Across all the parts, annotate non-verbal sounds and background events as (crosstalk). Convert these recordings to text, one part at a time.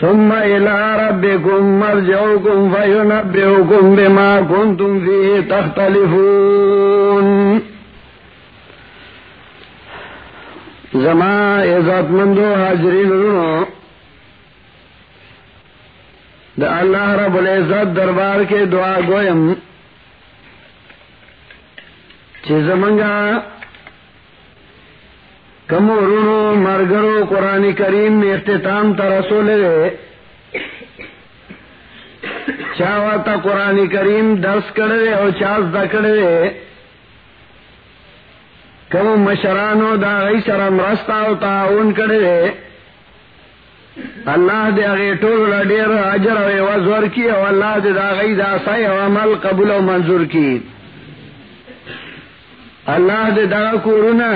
ثم إلى ربكم مرجعكم فينبئكم بما كنتم فيه تختلفون. زما عزت مندو حاضرین دا اللہ رب العزت دربار کے دعا گوئم چیز منگا کم رونو مرگرو قرآن کریم میں اختتام ترسول چاوا تا قرآن کریم درس کرے اور چاس دا کرے کم مشرانو دا غی سرم رستا و تعاون کرے اللہ دے اگے ٹول لڈیر اجر و وزور کی او اللہ دے دا غی دا سای و عمل قبول و منظور کی۔ اللہ دے دا کورونا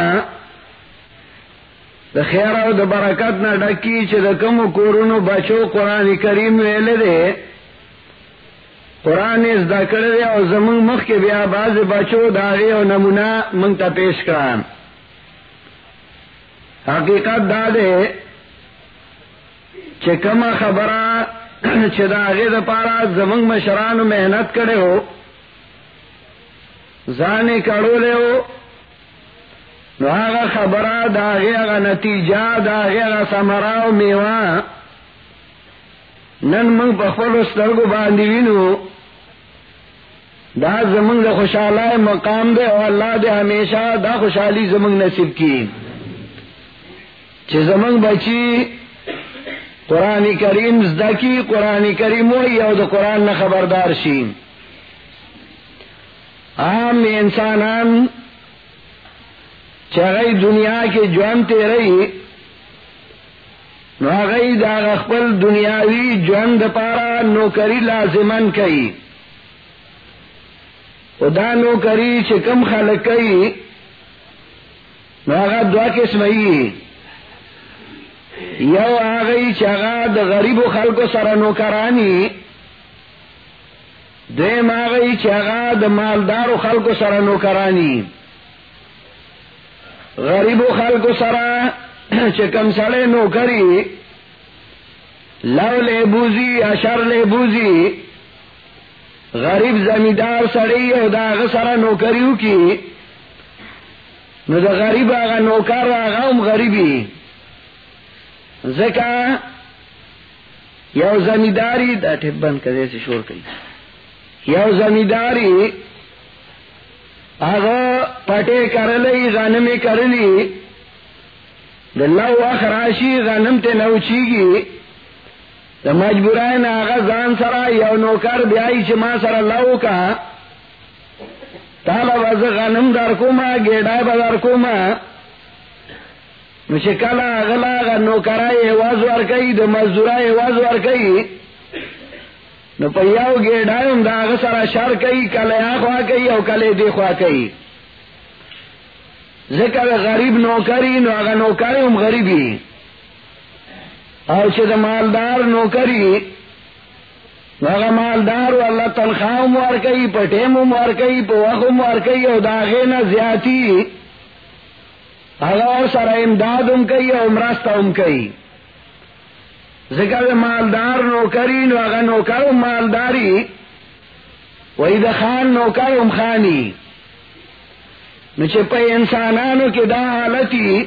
دا خیر او دا برکت نہ ڈکی چھ دا کم کورونو بچو قرآن کریم ویلے دے قرآن از دا کرے او زمون مخ کے بیا باز بچو داغی او نمونہ منگتا پیش کران حقیقت دا دے چکما خبرا (clears throat) چاغے دا پارا زمنگ مشران محنت کرے ہو زانے کڑو لے ہو خبرا داغے اگا نتیجہ داغے اگا سمرا میوا نن منگ پخل استرگو باندھی وینو، دا زمنگ دا خوشحالہ مقام دے اور اللہ دے ہمیشہ دا خوشحالی زمنگ نصیب کی چھ زمنگ بچی قرآن کریم زدکی قرآن کریم وہی او دا قرآن نہ خبردار شیم عام انسانان چگئی دنیا کے جوانتے رہی نئی دا خپل دنیاوی جوان پارا نوکری لازمن کئی۔ دا نوکری چکم خلق کئی، نو دعا قسمئی یو آگئی چگا دا غریب و خلق سر نوکرانی دیم آگئی چگا دا مالدار و خلق سر نوکرانی۔ غریب و خلق سر (clears throat) چکم سڑے نوکری، لو لے بوزی، اشر لے بوزی، غریب زمیندار سڑی او دا سرا نوکریو کی نو دا غریب آگا نوکر آگا ام غریبی. زکا یو زمینداری، دا ٹھپ بند کرے سے شور کئی یو زمینداری آگا پٹے کر لی غنم کر لی دلو اخراشی غنم تے نوچی گی دا مجبورائے نا آگا زان سرا یو نوکر بیائی چھ ما سرا لو کا. تالا وز غنم در کو ما گیڑای با در کو کلا اغلا اغا نوکرائی حواز ورکی دا مزدورائی حواز ورکی نو پا یو گیڑایم دا آغا سرا شر کئی کل آخوا کئی او کل دی خوا کئی۔ ذکر غریب نوکری، نو آغا نوکری ام غریبی۔ اور چھ مالدار نوکری۔ نو مالدار و اللہ تنخواہ مار کئی پٹیم مار کئی پوخ مار کئی او داغے نہ زیادتی اور سر امداد ام کئی او مرست ام کئی۔ ذکر مالدار نوکری نو اگر نوکر مالداری وہی دخان نوکر ام خانی نو چپے انسانانو کی دا حالتی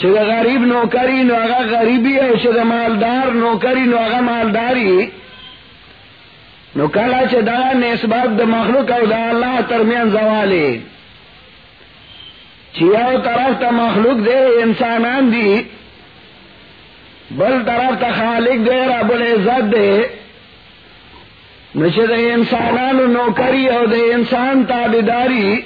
چھ غریب نوکری نو اگا غریبی ہے چھ مالدار نوکری نو اگا مالداری. نو کلا چھ دا نسبت دا مخلوق او دا اللہ ترمیان زوالے چیاو طرف تا مخلوق دے انسانان دی بل طرف تا خالق دے رب العزت دے۔ نچے دے انسانان نوکری او دے انسان تابداری۔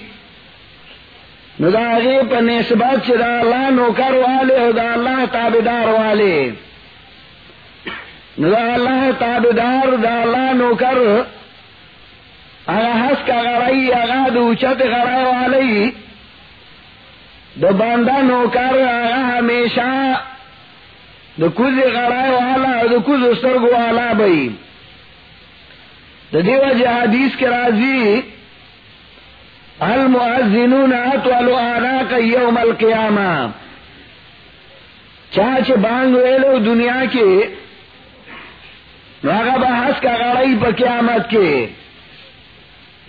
نو دا پا نسبت چی دا اللہ نوکر والے او دا اللہ تابدار والے۔ نو دا اللہ تابدار، دا اللہ نوکر۔ اگا حس کا غرائی اگا دو چت غرائی والی دا باندہ نوکر اگا ہمیشہ دا کز غرائی والا دا استرگو والا بئی دا دیو جی حدیث کے رازی چاچ بانگ ویلو دنیا کے راگا بحث کا گاڑی پا قیامت کے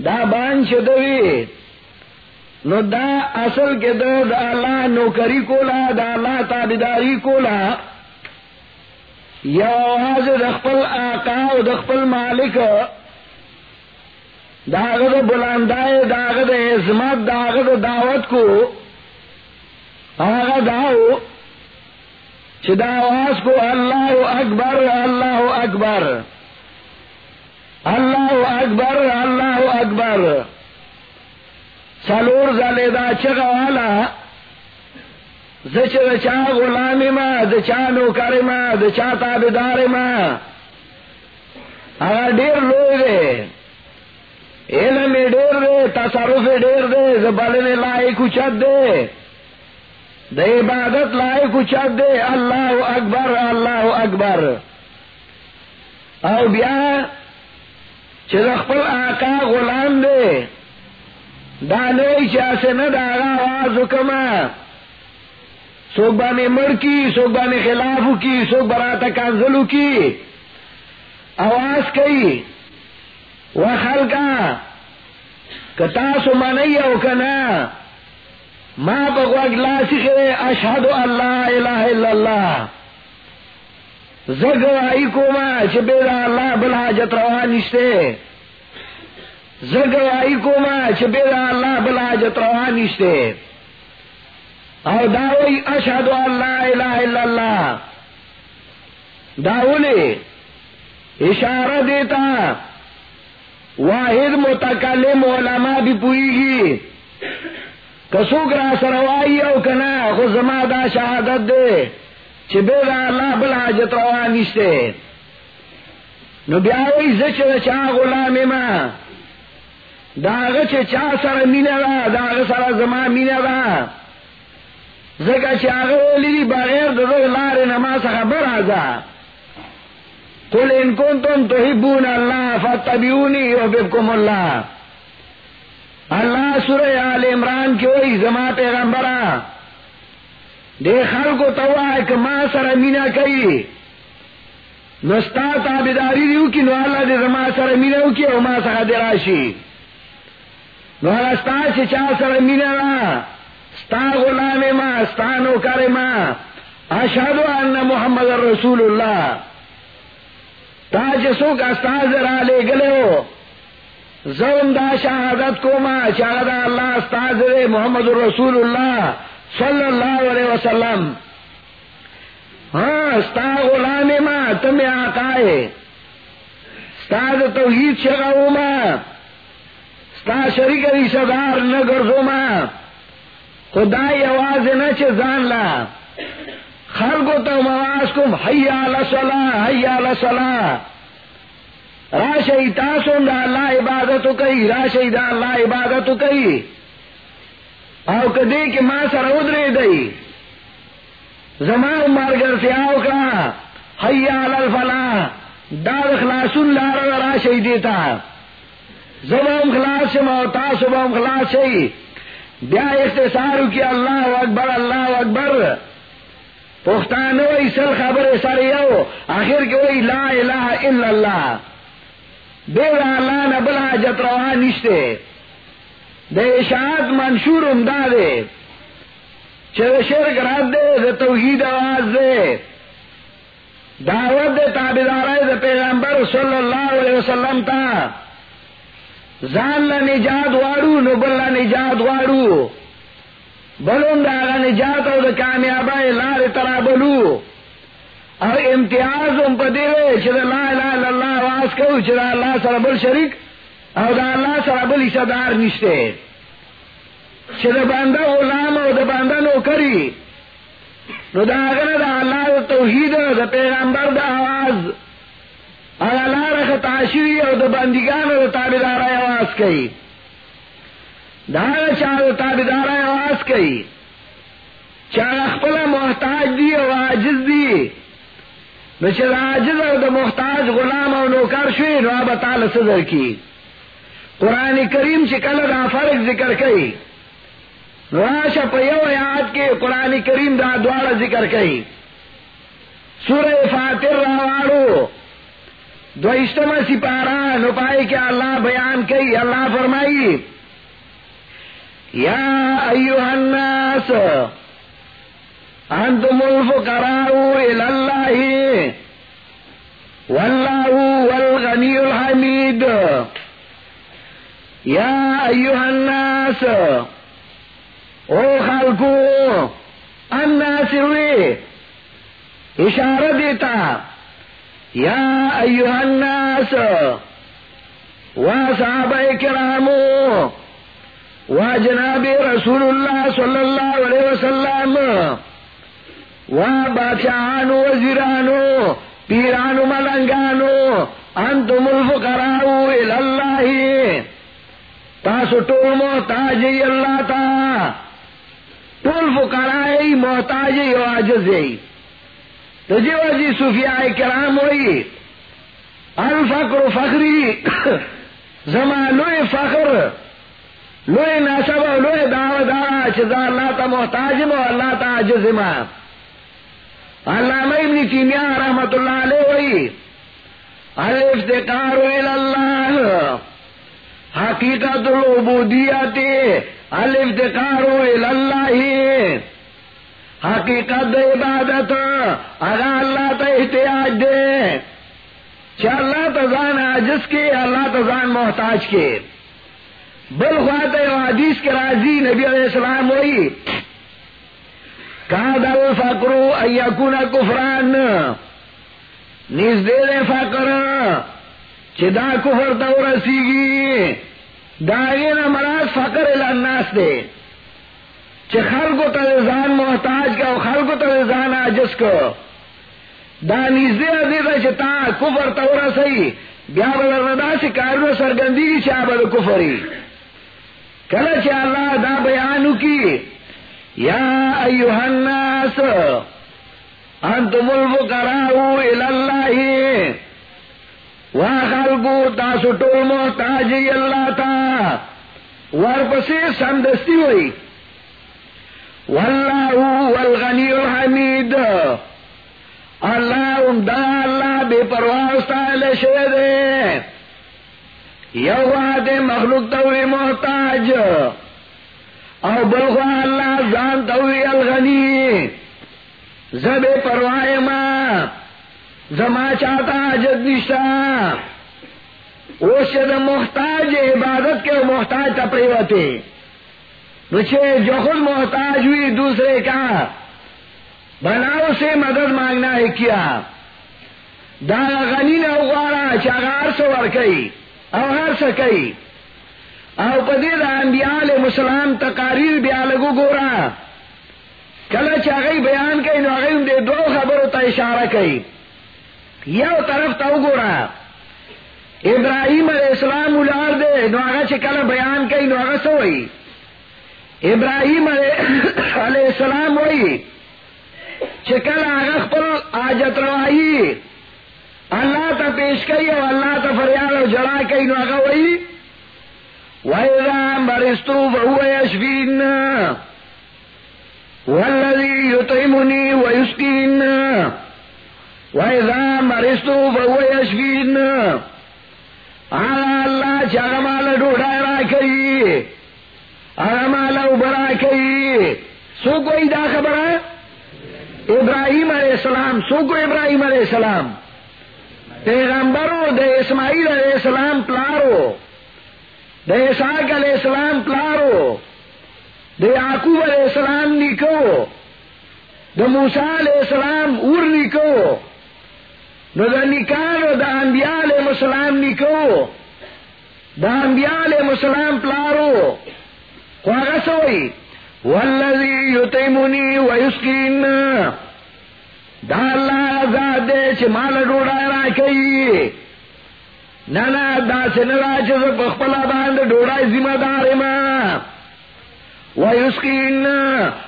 دا بانگ شدوی نو دا اصل کے دو دا اللہ نوکری کولا دا اللہ تابداری کولا یا آواز دخپل آقا و دخپل مالک داغد بلندائے داغد عظمت داغد دعوت کو. آغا داؤ چدا آواز کو اللہ اکبر اللہ اکبر اللہ اکبر اللہ اکبر. سلور زلے دا چگا والا زچ چا غلامی ما دچا نوکر ما دچا تابدار ما اگر ڈیر لوگ دے علم ڈیر دے تصرف ڈیر دے زبالنے لائق اچت دے د عبادت لائق اچت دے اللہ اکبر اللہ اکبر. او بیا چرخپل آقا غلام دے دانوی چاسے نہ دارا آواز حکما سوکبا نے مڑ کی سوکبا نے خلاف کی سوک براتا کانزلو کی۔ آواز کئی وخل کا کتاسو منی او کنا ماں بگوا گلاسی کے اشہد اللہ الہ الا اللہ۔ زگوائی کو ماں چبیرا اللہ بلا جت روا نشتے۔ زگوائی کو ماں چبیرا اللہ بلا جت روا نشتے۔ اور داوئی اشہد اللہ الہ الا اللہ داولے اشارہ دیتا واحد متکلم علماء بھی پوئی گی کسوک را سروائی او کنا خو زما دا شہادت دے چھ بے دا اللہ بل حاجت روا نشتے نو بیاوی زچ دا چاہ غلامی ما داغ چھ چاہ سر مینا دا داغ سر زما مینا دا زکا چاہ غلی بغیر دا دا لار نماز خبر آزا قل ان کنتم تحبون اللہ فتبیونی یحببکم اللہ. اللہ سورہ آل عمران کی وہی زما پیغمبرا دے خل کو تو کہ ماں سر مینا کئی. نستا تابداری دیو کی نو اللہ دے زما سر مینا کی او ماں سر دے راشی. نو ستا سے چا سر مینا را. ستا غلام ماں ستا نوکر ماں اشہدو ان محمد رسول اللہ تا جسو کا ستا ذرا لے گلے ہو زم دا شہادت کو ماں شہاد اللہ استاذ محمد الرسول اللہ صلی اللہ علیہ وسلم. ہاں استا غلام ماں تمہیں آکائے استاد توحید شگاؤ ماں ستا شریک رشتہ دار نہ گرزو ماں خدائی آواز نہ چھ چان لا خلقو تو مواز کم حیا لسلا حیا لسلا راشی تاسم دا اللہ عبادتو کئی راشی دا اللہ عبادتو کئی او کدی کی ماں سر ادرے دئی زمان مارگر سے آو کا حیا الفلا دار خلاص اللہ راشی دیتا زبام خلاص سے موتا صبح خلاص سے بیا اختصار کی اللہ اکبر اللہ اکبر۔ پختانو ایسل خبر سر یو۔ آخر کے وہی لا الہ الا اللہ۔ دے اللہ نبلا جت روا نشتے۔ دے اشاعت منشور امدا دے۔ چر شرک رد دے دے توحید آواز دے۔ دعوت دے تابدار دے پیغمبر صلی اللہ علیہ وسلم تا۔ زان لا نجات وارو، نو بلا نجات وارو. بلون دا غا نجات او دا کامیابی لار ترا بلو اور امتیاز ام پا پدے چر اللہ الہ الا اللہ واس کو چر اللہ سربل شریک اور دا اللہ سر سربل حصدار نشتے چر باندہ غلام اور دا باندہ نو کری نو دا اگر دا اللہ دا توحید دا پیغمبر دا آواز. اور اللہ رخ تاشری اور دا بندگان دا تابدار آواز کئی دا چاہ دا تابدار آواز کئی چاہ اخپلا محتاج دی اور عاجز دی. نشر عاجز او دا محتاج غلام او نوکر شوی، نو آبا تعالی صدر کی قرآن کریم چکل دا فرق ذکر کئی نو آشا پا یو آیات کے قرآن کریم دا دوارا ذکر کئی سورہ فاتر راوارو دو اجتماع سپارہ نپائی کے اللہ بیان کی اللہ فرمائی، یا ایوہ الناس، انتم الفقراء الاللہ واللہ والغنی الحمید. یا ایوہ الناس، او خلقو، الناس ہوئے، اشارہ دیتا یا ایوہ الناس و صحابہ کرامو و جناب رسول اللہ صلی اللہ علیہ وسلم و بادشاہانو وزیرانو پیرانو ملنگانو انتم الفقراؤ الاللہ تاسو ٹول محتاجی اللہ تا ٹول فقرائی محتاجی و عجزی تو جو جی صوفیاء کرام ہوئی، الفقر فخری زما لوی فخر لوی نصب لوی دعو دعا چیزا اللہ تا محتاجم و اللہ تا عجزم علامہ ابن تیمیہ رحمت اللہ علیہ ہوئی الافتقار الاللہ حقیقت العبودیت الافتقار الاللہ حقیقت عبادت، اگر اللہ تا احتیاج دے چ اللہ تزان عجز کے، اللہ تزان محتاج کے۔ بل خوات حدیث کے راضی نبی علیہ السلام وہی کہا دل فکرو ایکون کفران۔ نیز دے دے فکر چدا کفر تو رسی گی داغے نہ مراد فکر الناس دے۔ خل کو تلزان محتاج کا خل کو تلزان آجس کو دانیزے ادیتا چتا کفر تورا سی بیا بدر ردا سی کارو سرگندی کی چا بد کفری کل چا اللہ دا بیانو کی. یا ایوہ الناس، انتم الفقراؤ الاللہ. وخلقو تاسو ٹول محتاجی اللہ تا. ورپسی سندستی ہوئی. واللہ والغنی الحمید. اللہ دا اللہ بے پرواز شے دے. یو دے مخلوق توی محتاج. او بلغوا اللہ زان توی الغنی. زب پروائے ما. زما چاہتا جد نشتا. اس سے محتاج عبادت کے محتاج تپڑی ہوتے جو خود محتاج ہوئی دوسرے کا، بناؤ سے مدد مانگنا ہے کیا؟ دانا غنی نے اگوارا چاغار سو ورکئی او ہر سکئی او پدی انبیاء علیہ السلام تقاریر بیا لگو گورا۔ کل چاگئی بیان کئی، نو اغیم دے دو خبرو تا اشارہ کئی۔ یو طرف تا گورا۔ ابراہیم علیہ السلام اولار دے، نو اغا چکل بیان کئی، نو اغا سوئی ابراہیم علیہ السلام وہی چکل آغخ پر آجت روائی، اللہ تا پیش کئی اور اللہ تا فریاد اور جڑا کئی نو آگا وہی وَإِذَا مَرِسْتُ فَهُوَ يَشْفِينَ، وَالَّذِي يُطْعِمُنِي وَيُسْقِينَ، وَإِذَا مَرِسْتُ فَهُوَ يَشْفِينَ، آغا اللہ چاگا ڈوڑا را کئی برا کئی سو کوئی دا خبر ہے؟ ابراہیم علیہ السلام، سو کو ابراہیم علیہ السلام. پیغمبرو، دے اسماعیل علیہ السلام پلارو. دے اسحاق علیہ السلام پلارو. دے یعقوب علیہ السلام نکو دے موسیٰ علیہ السلام اور نکو نو دا نکانو دا انبیاء علیہ السلام نکو دا انبیاء علیہ السلام پلارو. سوئی والذی یتیمونی ویسکین دا اللہ آزاد دے چھ مال ڈوڑا را کئی۔ نانا دا سنرا چھ پخپلا باند ڈوڑا ذمہ دار ما۔ ویسکین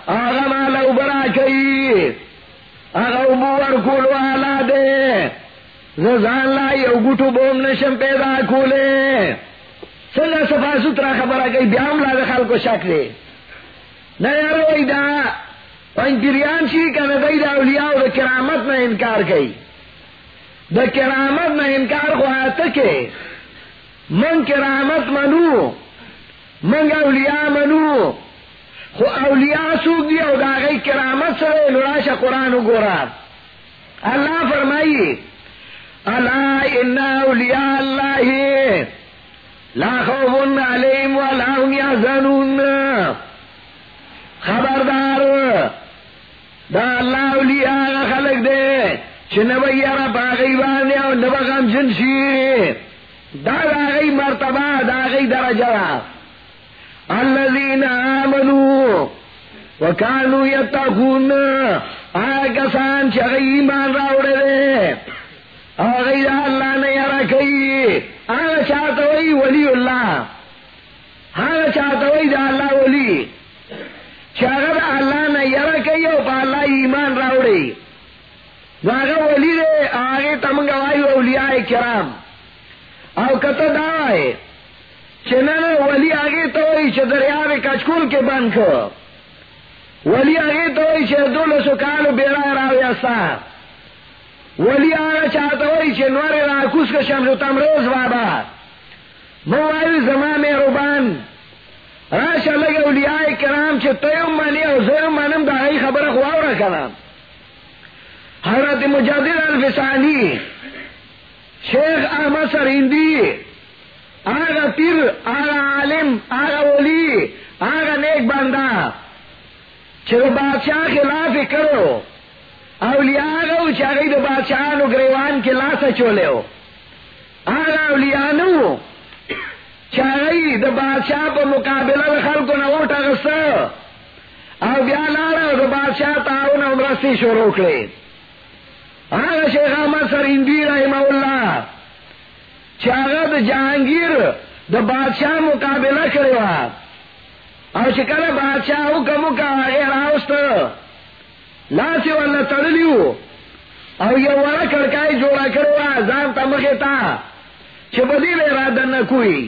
آغا مال اوبرا کئی۔ آغا ابو ورکول والا دے۔ زان لائی او گٹو بوم نشم پیدا کولے۔ سنگا صفا سترا خبر آ گئی بیام لا خال کو شک دے نیا دا پنجریان شی کا ندئی دا اولیاء دا کرامت نہ انکار گئی دا کرامت نہ انکار کو آتا کے۔ من کرامت منو منگ اولیاء منو۔ خو اولیاء سوک دی او دا غی کرامت سر نراش قرآن و گورا۔ اللہ فرمائی اللہ ان اولیاء اللہ لا خوف علیہم ولا هم یحزنون. خبردار. دا اللہ اولیاء خلق دے چنبی یرا باغی بانے او نبا غم جنشی دا دا غی مرتبہ، دا غی درجہ. الذین آمنوا وکانو یتقون. آیا کسان چا غی ایمان راوڑے دے؟ آغی دا اللہ نے یرا کئی آگا چاہتا وی ولی اللہ۔ آگا چاہتا وی دا اللہ ولی۔ چاہتا اللہ نے یرا کئی او پا اللہ ایمان راوڑے۔ واغا ولی دے آگے تمگوائی اولیاء کرام۔ او کتا دا دعوائے چنن ولی آگے تو دریاب کچکول کے بند کو ولی آگے تو دول سکالو بیرا راوی اسا ولی آگا چاہتا ہوئی چھے چنور راکوس کا شمس تمروز بابا۔ موائل زمان میں روبان۔ راش لگے اولیاء کرام چھ تیم مانی او زیم مانم دا آئی خبر خواہ رکھنا حضرت مجدد الفسانی، شیخ احمد سریندی آگا پیر آگا عالم آگا ولی آگا نیک بندہ۔ چلو بادشاہ خلاف کرو۔ اولیاء آگا چاہیے تو بادشاہ نو گریوان کے لاس چولے ہو آگا اولیاء نو چاہیے تو بادشاہ کو مقابلہ خل کو نہ ووٹ او بیا لاڑا تو بادشاہ تعاون امرستی شروع کرے آگا شیخ احمد سریندی رحمہ اللہ چاغد جہانگیر دا بادشاہ مقابلہ کرے وا اور شکر بادشاہ حکم کا راست لاسی والا تڑلیو اور یہ والا کڑکائی جوڑا کرے وا زان تمخے تا. چبدی لے را دن کوئی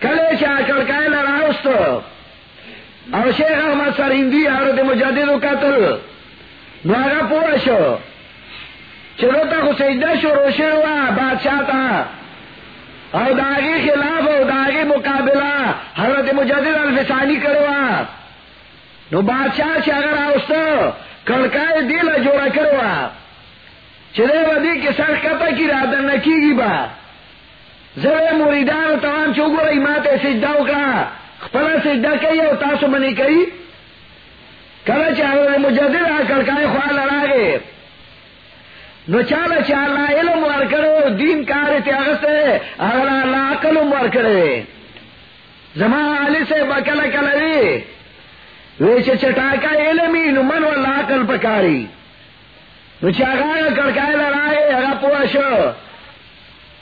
کلے چاہ کڑکائی لراست اور شیخ احمد سریندی حضرت مجدد قتل. نوارا پوشو چلو تا سجدہ شروع شروع بادشاہ تا. اور داغی خلاف اور داغی مقابلہ حضرت مجدد الفسانی کروا نو بادشاہ سے اگر آؤست کڑکائے دل جوڑا کروا چلے بدی کے سر کتا کی رات نکی گی با. زر مریدان تمام چوگو رہی مات سجدہ کا پلا سجدہ کئی اور تاسو منی کئی؟ کل چاہے مجدد آ کڑکائے خواہ لڑا نو چالا چالا علم ور کرو دین کار تیاغ سے اگر اللہ عقل ور کرے. زمان علی سے بکل کلوی ویچ چٹاکا علمی نو من واللہ عقل پکاری۔ نو چاگا کڑکائے لڑائے اگا پوشو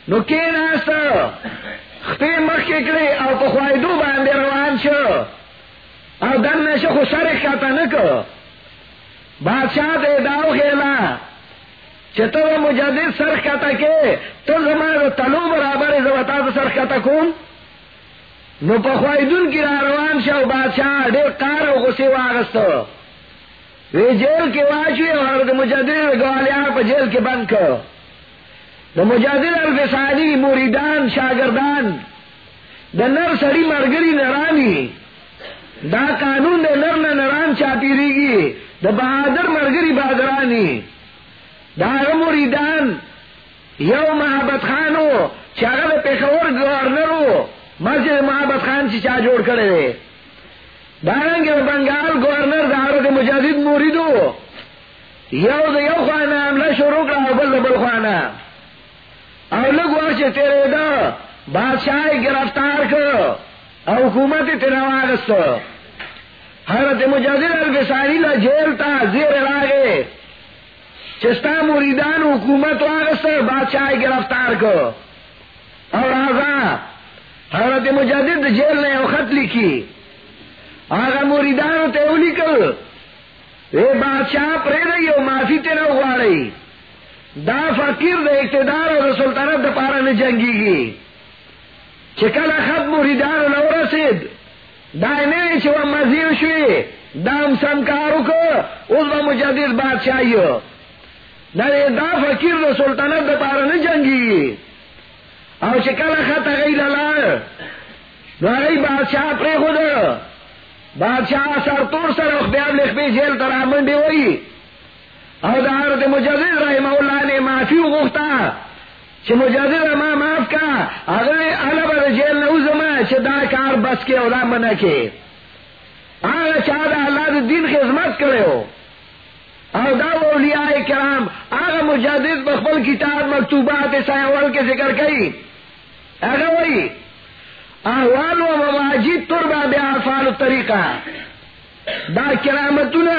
نو کین آستا خپی مخ ککڑی او پخوائدو باندے روان شو۔ او دن نشو خو سرک کتا نکو۔ بادشاہ دے داو خیلا۔ چتو مجدد سرخ کا تکے تو زمان تلو برابر زبتا تو سرخ کا تکون نو پخوائدون کی راروان شاو بادشاہ دیر قار و غصی واغستو وی جیل کی واشوی اور حضرت مجدد گوالیاں پا جیل کی بند کرو دا مجدد الفسانی موریدان، شاگردان دا نر سڑی مرگری نرانی. دا قانون دا نر نران چاپی ریگی دا بہادر مرگری بہادرانی. دار مریدان یو محبت خانو چاگل پیخور گورنرو مسجد محبت خان چی چا جوڑ کرے دے دارنگ بنگال گورنر دارو کے دارت مجدد مریدو یو دا یو خوانا عملہ شروع کرا بل بل خوانا. او لگ ورچ تیرے دا بادشاہ گرفتار کر او حکومت تنواغستو حضرت مجدد الفسانی لا جیل تا زیر راگے چستا مریدان حکومت واغست بادشاہ گرفتار کو اور آغا حضرت مجدد جیل نے خط لکھی آگا آغا مریدان تیولی کر اے بادشاہ پرے رہی ہو معافی تیرا ہوا رہی دا فقیر دا اقتدار اور سلطنت دا پارا نے جنگی گی چکل خط مریدان لورا سید دائنے چھو مزیر شوی۔ دام سنکارو کو اس با مجدد بادشاہی نرے دا فقیر دا سلطنت دا پارا نا جنگی او چکل خط غی للار نرے بادشاہ پری خود۔ بادشاہ سر طور سر اخبیاب لکھ بی جیل تر آمن بھی ہوئی. او دا حضرت مجدد رحمہ اللہ نے معافی غفتا چھ مجدد ما معاف کا. اگر علب دا جیل نوزما چھ دا کار بس کے اولا منع کے. آگا چاہ دا اللہ دا دین خدمت کرے ہو. اور دا اولیاء کرام آگا مجدد بخبل کتاب مکتوبات سایوال کے ذکر کئی. اگر وہی احوال و مواجد تربا بے افعال طریقہ۔ دا کرامتنا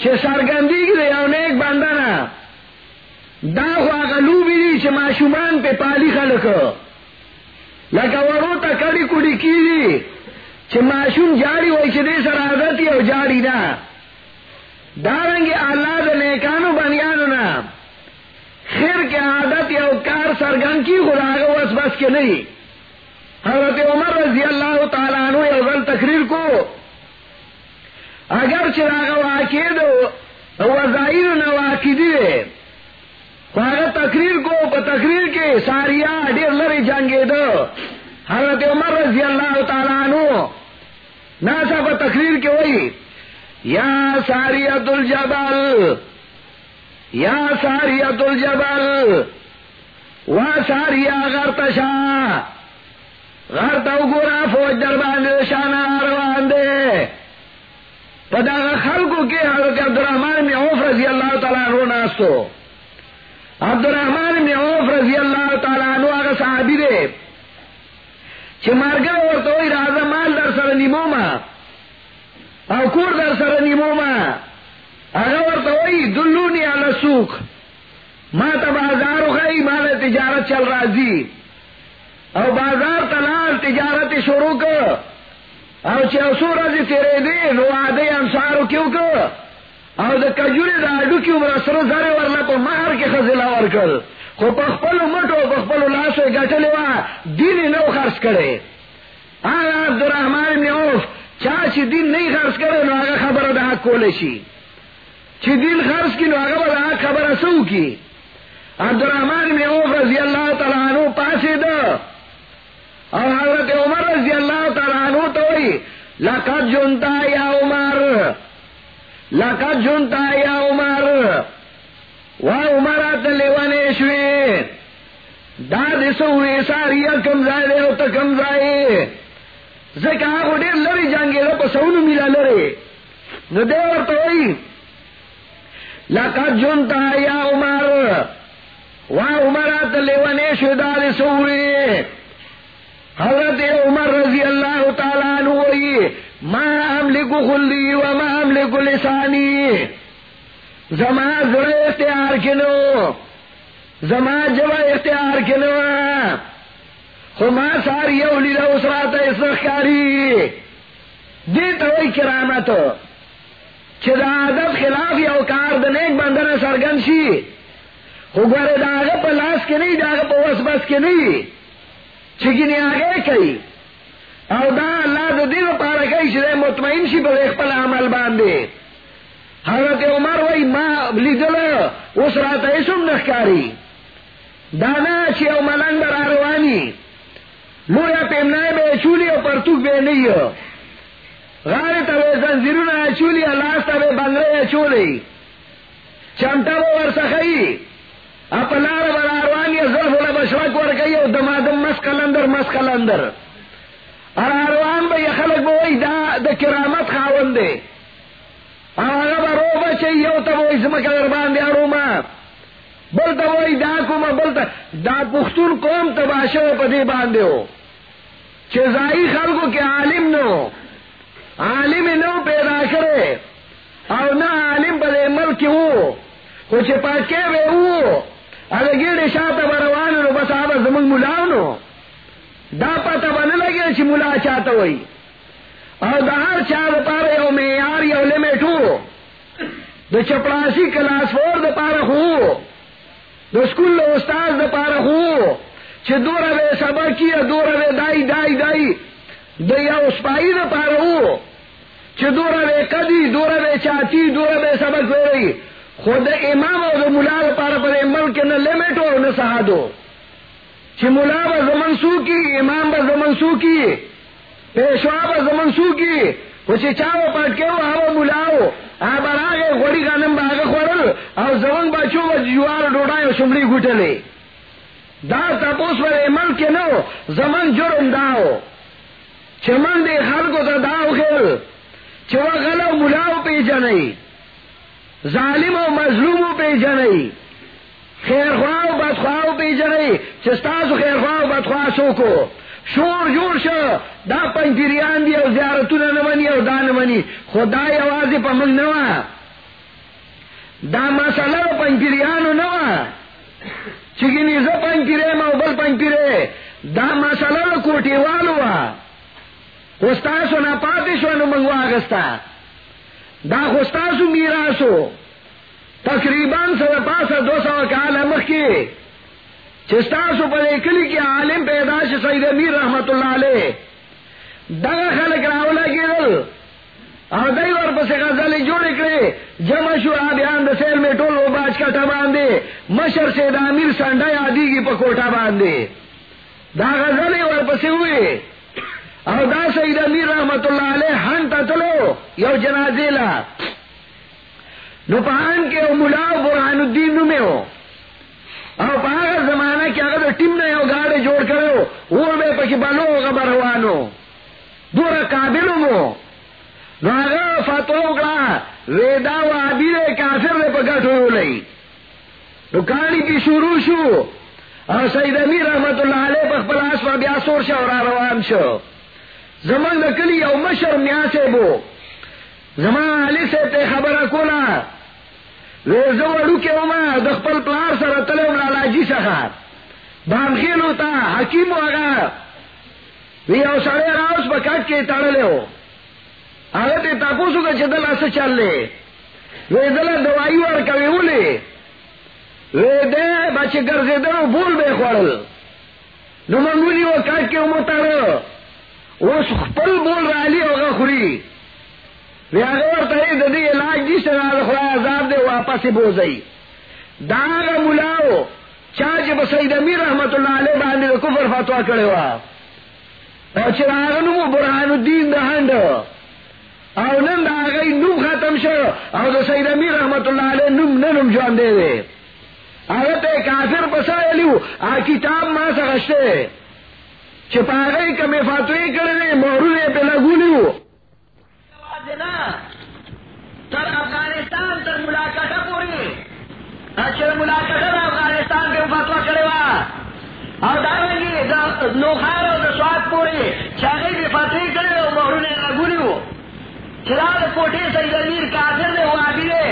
چھ سرگندی کی دے یو نیک بندنا دا خوا غلو بھی دی چھ معشومان پہ پالی خلق لکا ورو تا کڑی کڑی کی دی چھ معشوم جاری ہوئی چھ دے سر عادتی او جاری نا۔ دارنگی اللہ دا نیکانو بنیانو نا۔ خیر کے عادت یا کار سرگن کی خدا گا اس بس کے نہیں۔ حضرت عمر رضی اللہ تعالیٰ عنہ یا تقریر کو. اگر چراغ واقع دو وزائر نہ واقع دے. تقریر کو تقریر کے ساریا ڈیر لڑی جنگے دو. حضرت عمر رضی اللہ تعالیٰ عنہ نہ سب تقریر کے وہی یا ساریت الجبل، یا ساریت الجبل و ساریا غرتشا غرتا گورا فوج در باندے شانا روان دے۔ پدا خلقو کے حضرت عبد عبدالرحمان میں عوف رضی اللہ تعالیٰ عنہ ناستو عبد عبدالرحمان میں عوف رضی اللہ تعالیٰ عنہ آگا صحابی دے۔ چھ مرگر ورطوئی رازا مال در سر نیمو ما او کور در سر نیمو ما اگر ورطوئی دلونی علی سوک۔ ما تا بازارو خی مال تجارت چل رازی۔ او بازار تجارت شروع کر او چه اصور ازی تیرے دی نو آدے انسارو کیوں کر او دا کجوری دا اڈو کیوں برا سر زر ورلا پا مہر کے خزلا ورکل خو پخپلو مٹو پخپلو لاسو گٹلے وا دین نو خرس کرے آیا عبدالرحمن ابن عوف چاچی دین نہیں خرس کرے نو آگا خبر دا حق کولے شی چی دین خرس کی نو آگا با دا حق خبر سو کی عبد عبدالرحمن ابن عوف رضی اللہ تعالیٰ عنہ پاسی دا اور حضرت عمر رضی اللہ تعالیٰ عنہ تو وہی، لقد جنتا یا عمر، لقد جنتا یا عمر و عمر تلیوانے شوی دا دسو ہوئی ساری کم زائے دے ہوتا کم زائے۔ زکا آگو دیر لری جانگے رو پا سونو ملا لری۔ نو دے ورطا ہوئی لقد جنتا یا عمر و عمر تلیوانے شوی دا دسو ہوئی۔ حضرت عمر رضی اللہ تعالیٰ عنہ وہی، ما املک خلی و ما املک لسانی. زما زر اختیار کنو زما جبا اختیار کنو خما ساری اولی دا اسرات اسرخکاری دیتا وی کرامتو چه دا عادت خلاف یو کار دا نیک بندن سرگن شی خو گوار دا آگا پا لاس کے نہیں دا آگا پا وس بس کے نہیں چکنی آگے کئی او دا اللہ دا دین پارا کئی چھ دے مطمئن شی پر ایک پل عمل باندے. حضرت عمر وی ما لیدل اس رات ایسم نخکاری. دانا چی او ملنگ بر آروانی لویا پیمنائے بے چولی او پرتوک بے نہیں غاری تا بے زنزیرون آئے چولی، اللہ تا بے بندرے چولی. چمٹا وہ ورسخی. اپلار بر آروانی ظلف ولا بشرک ورکی او دمادم مسکل اندر مسکل اندر اور آروان با یخلق با وی دا دا کرامت خاون دے۔ آغا با رو بچے، یو تا وی زمکا در باندے آروما بلتا وی دا کما بلتا دا پختون قوم تباشو پا دی باندے ہو۔ چیزائی خلقو کے عالم نو۔ عالم نو پیدا کرے۔ او نا عالم پا دے ملک ہو۔ کچھ پاکے بے ہو۔ اگر گیڑ شاہ بروانو نو، بس آبا زمان ملاونو دا پتا بن لگے چی ملا چاہتا ہوئی. اور دا ہر چار پارے یو میار یو لمیٹو دا چپڑاسی کلاس فور دا پارا خو دا سکول دا استاز دا پارا خو چی دورا بے سبا کیا دورا بے دائی دائی دائی. دیا اسپائی نہ پا رہو چھ دورا بے کدی دورا بے چاچی دورا بے سبق ہو رہی خود امام اور ملا پارا پر عمل کے نہ لمٹ ہو، نہ سہادو چھ ملا بز منسو کی، امام بز منسو کی، پیشوا بز منسو کی۔ وہ چاو پٹ کے وہ ملاو آب آگے گوڑی کا نم باغ خورل۔ اور زمن بچو جوار ڈوڑا شمڑی گٹلے دا تپوس پر عمل کے نو زمن جرم داو چمن دے خر کو تو داؤ کھیل چوا غلو ملاو پہ جنئی ظالم و مظلوم پہ جنئی خیر خواہ بد خواہ پہ جنئی چستاس خیر خواہ بد خواہ سو کو شور جوڑ شو. دا پنجریان دی او زیارتون نمانی او دا نمانی. خدا آوازی پا منگ نوا. دا مسئلہ پنجریانو نوا. چکنی زا پنجرے، ما بل پنجرے. دا مسئلہ کوٹی والو وا. خوستاسو نا پاتی شو نو منگو آگستا دا خوستاسو میراسو تقریباً سر پاسا دو سو کال امخ کی چستاسو پر کلی کی عالم پیدا شی سید امیر رحمت اللہ علیہ دگا خلق راولا کی دل اور دائی ور پس غزل جوڑ کرے جمع شو آبیان دا سیل میں ٹولو باج کٹا باندے مشر سے دا امیر سنڈا آدی کی پکوٹا باندے دا غزل ور پس ہوئے او دا سید امیر رحمت اللہ علیہ ہن تلو یو جنازے لا۔ نو پہان کے او ملا برحان الدین نو میں ہو۔ او پہاگر زمانہ کی اگر ٹیم نے یو گاڑے جوڑ کرو، وہ بے پکی بلو ہوگا بروانو دورا قابلو مو نو اگر فتو گڑا ویدا و عبیر کافر دے پکٹ ہوئے لئی۔ نو کانی کی شروع شو۔ او سید امیر رحمت اللہ علیہ پک پلاس و بیا سور اور روان شو۔ زمان کلی او مشر میا سے بو. زمان علی سے تے خبر کولا. ویزو اڑو کے اوما دخپل پلار سر تلے لالا جی سخا بام خیل ہوتا حکیم آگا وی او سارے راوس بکاٹ کے تاڑلے ہو آگے تے تاپوسو کا چدل ایسے چل لے وی دل دوائی اور کبھی اولے وی دے بچے گرزے دے بول بے خوڑل نو وہ کاٹ کے امو تاڑو وہ پل بول رہا لی ہوگا خوری۔ ددی علاج جی سے خدا عذاب دے واپس بو گئی۔ داغ ملاو چاچ بسید امیر رحمت اللہ علیہ باندھے کفر فتوا کرے ہوا۔ اور چراغ نمو برحان الدین دہنڈ اور نم دا گئی نم ختم شو، اور تو سید امیر رحمت اللہ علیہ نم نم جان دے دے۔ اگر کافر پسا لیو، آ کتاب ماں سکتے چپا گئی کمی فاتوی کرنے مورو نے پہ لگو نہیں ہو تر افغانستان تر ملاقات پوری۔ اچھا ملاقات افغانستان کے فتوا کرے وا اور ڈالیں نوخار اور سواد پوری۔ چاہے بھی فتوی کرے وہ مورو نے لگو نہیں ہو۔ چراغ کوٹے سے زمین کافر نے وہ آبی نے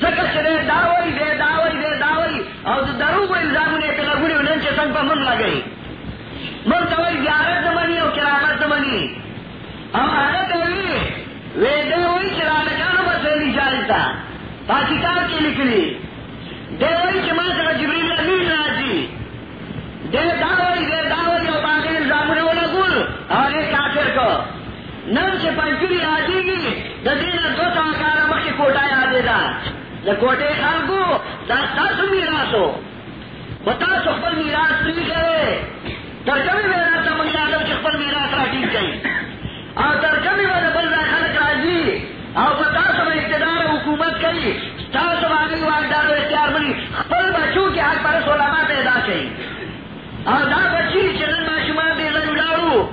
سکت چلے داوئی دے داوئی دے داوئی اور درو کو الزام نے پہ لگو نہیں ہو انہیں چسن پر من لگئی من تو زیارت منی اور کرامت منی ہم حالت ہوئی ویدے ہوئی چراغ جانو بس ویلی جانتا پاکستان کی لکھلی دے ہوئی چمان سکا جبریل امین راجی دے داوئی دے داوئی اور باقی الزام نے وہ لگول اور ایک کافر کو نم سے پنچری آجی گی دین دو ساکارا مکی کوٹا یادے دا دا کوٹے خلقو دا تاسو میراسو بتا سخبر میراس نہیں کرے ترجمے میں رہتا منگا آدم چپل میرا اثر ٹھیک گئی اور ترجمے میں بل رہا خلق راضی۔ اور بتا سب اقتدار حکومت کری۔ تا سب آگے واقدار اختیار بنی۔ پل بچوں کے حق پر سولما پیدا کی اور دا بچی چلن میں شما دے لن اڑاڑو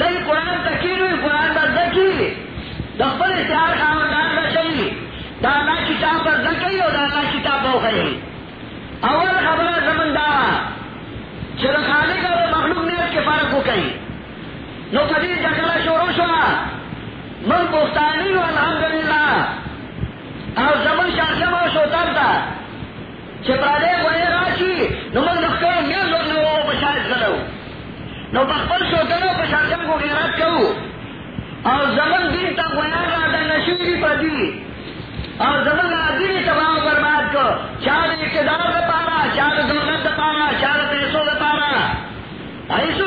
دئی قرآن تکیر ہوئی، قرآن پر دکی دخل اشتہار خامدان بچی دا اللہ کتاب پر دکی اور دا اللہ کتاب ہو گئی اول خبر زمندار۔ چلو خالی کا وہ مخلوق نے اس کے فرق کو کہی۔ نو پدی جگلا شروع شوا۔ من پختانی و الحمدللہ۔ اور زمن شاخم و شوتر تا۔ چپرادے گوئے راشی۔ نو من نخکر میں لوگ نو وہ بشارت کرو۔ نو بخبر شوتر و بشارتم کو غیرت کرو۔ اور زمن دین تا گویا را دا نشوری پدی اور زمن آدمی تباہ برباد کو۔ چار اقتدار دے پارا چار دولت دے پارا چار پیسوں دے پارا۔ ایسو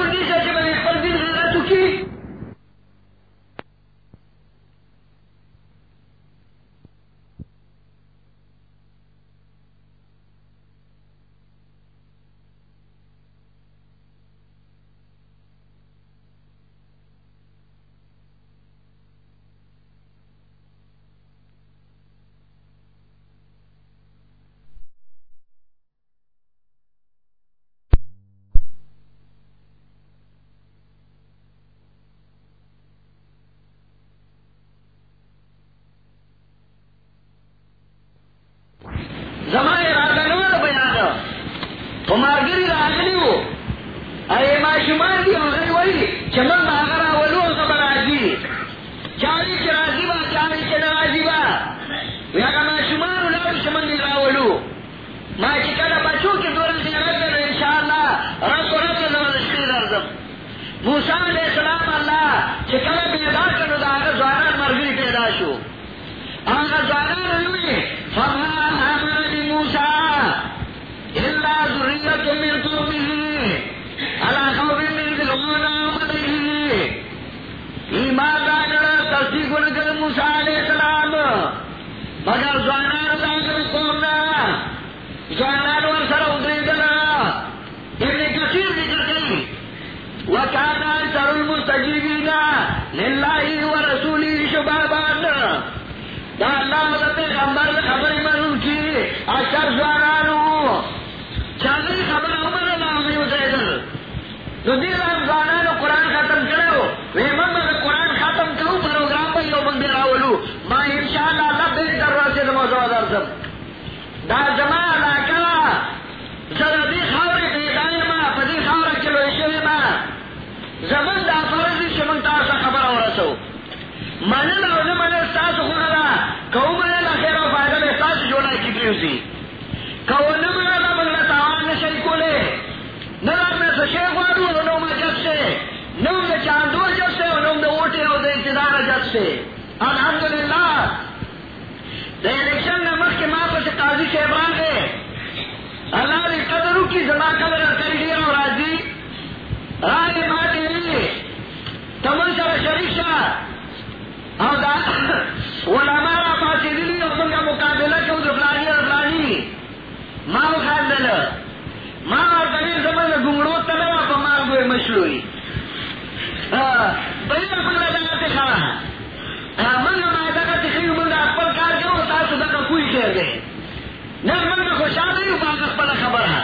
ماشومان دی او غی وی چمن باغرا ولو خبر راځي. چاری چې راځي با چاری چې راځي با یا کما شمار ولو شمن دی راولو ما چې کله بچو کې دورن دی راځي ان شاء الله رب رب نو نشي راځم موسی علیہ السلام الله چې کله پیدا کړو دا هغه ځوانان مرګي پیدا شو هغه ځوانان وی فما امر لموسی الا ذریه من قومه على خوف من فرعون وملئه ایمان دانا تصدیق ورکر موسیٰ علیہ السلام مگر زوانان دانا قومنا زوانان ورسر ادریدنا ابن کثیر ذکر کری وكان أكثر المستجيبين لله ورسوله شبابان۔ دا اللہ مدد پیغمبر خبر منون کی اکثر زوانانو چاہتے خبر عمر اللہ میں اتریدل نو دې رمضانانو قرآن ختم کړو وې موږ به قرآن ختم کوو پروګرام به یو باندې راولو۔ ما ان شاء الله الله به دروازه د دا زما علاقه زه دې خاورې پیدا ما په دې خاوره کې لوی شوی ما زمون دا فرض دي چې موږ تاسو خبره ورسو منل او نه منل تاسو خو نه دا کوم خیر فائدہ به تاسو جوړای کی پریوزي کوم نه نہ میں جب سے۔ چاندو جب سے او نو د وټي انتظار جب سے۔ الحمدللہ۔ د الیکشن نه مخکې ما په قاضي صاحب راغې الله دې قدر کی زما کړی دی او راضي راځي ما دې تمن سره شریک شه او دا علماء را پاتې دي او څنګه مقابله کوي د فلاني او فلاني ما وخاندل ما ورته زمون ګمړو ته نه په ما ګوي مشلوي ها بل په لږه ته خا من ما دا ته خو موږ خپل کار کوو تاسو دا کوی خیر دی نه موږ خوشاله یو باغ خپل خبره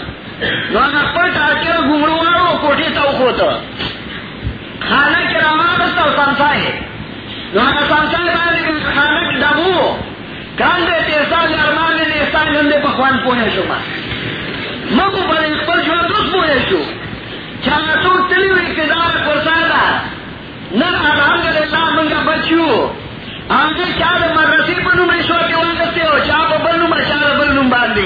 نو هغه پټ اچھا ګورو والا کوټه تا وخوته باندې ارمان شو ما. مګو باندې خپل ژوند شو اقتدار نن بل